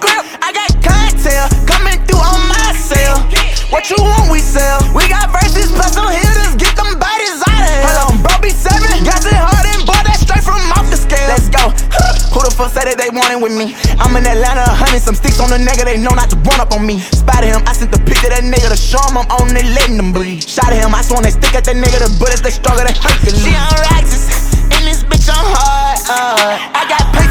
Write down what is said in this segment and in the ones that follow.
go. I got cocktail coming through on my cell. What you want, we sell. We got verses plus some hitters. Get them bodies out of here. Hold on, bro, be seven. Got it hard and bought that straight from off the scale. Let's go. Who the fuck said that they wanted with me? I'm in Atlanta, honey. Some sticks on the nigga, they know not to run up on me. Spotted him, I sent the pic to that nigga to show him I'm on it, letting them bleed. Shot at him, I swung they stick at that nigga. The bullets, they struggle. than Hercules. She on Raxus, and this bitch on hard. Uh, I got.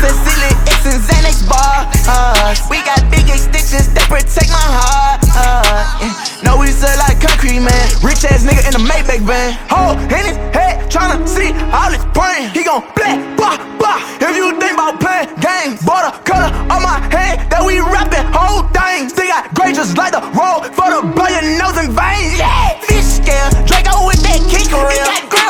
We got big extensions that protect my heart. Uh, yeah. No, we sell like concrete, man. Rich ass nigga in a Maybach van. Hole in his head, tryna see all his brain. He gon' black, bah, bah. If you think about playing games, border color on my hand that we rapping whole thing. Still got great just like the road for the blow your nose and veins. Yeah, fish scale, Draco with that kick reel.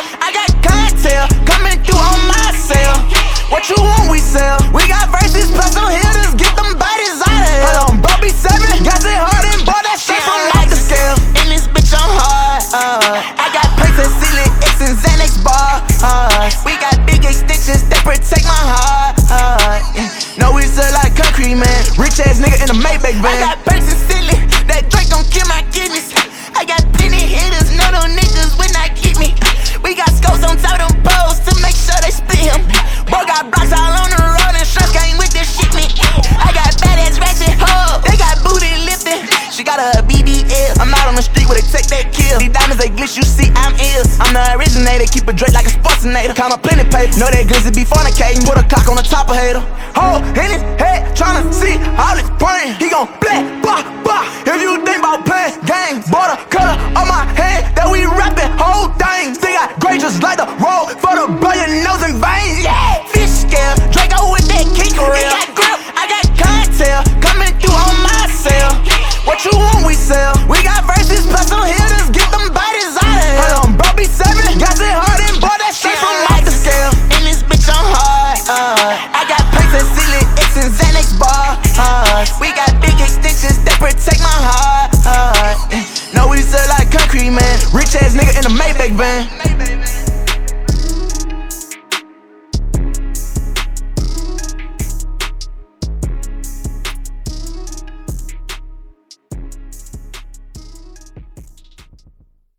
Nigga in a Maybach van. I got papers, silly. That Drake gon' kill my kidneys. I got plenty hitters, none of niggas will not get me. We got scopes on top of them poles to make sure they split him. Boy got blocks all on the road and Shrimp came with this shit me. I got badass ratchet hoes, they got booty lifting. She got a BBL. I'm out on the street where they take that kill. These diamonds they glitch, you see I'm ill. I'm the originator, keep a Drake like a sportsinator. Count my plenty paper, know that glizzy be fornicating. Put a cock on the top of hater. Butter, cutter on my hand that we rapping whole things. They got great just like the roll for the blood, your nose and veins. Yeah, fish scale, Draco with that kick real. Got grip, I got cocktail coming through on my cell. What you want, we sell. We got verses plus some hitters, get them bodies out of here. Hold on, bro, be seven, got it hard and bought that shit from like the scale. And this bitch, I'm hard. Uh, I got plates and ceiling X's and Xbox. Uh, we got Rich ass nigga in a Maybach van.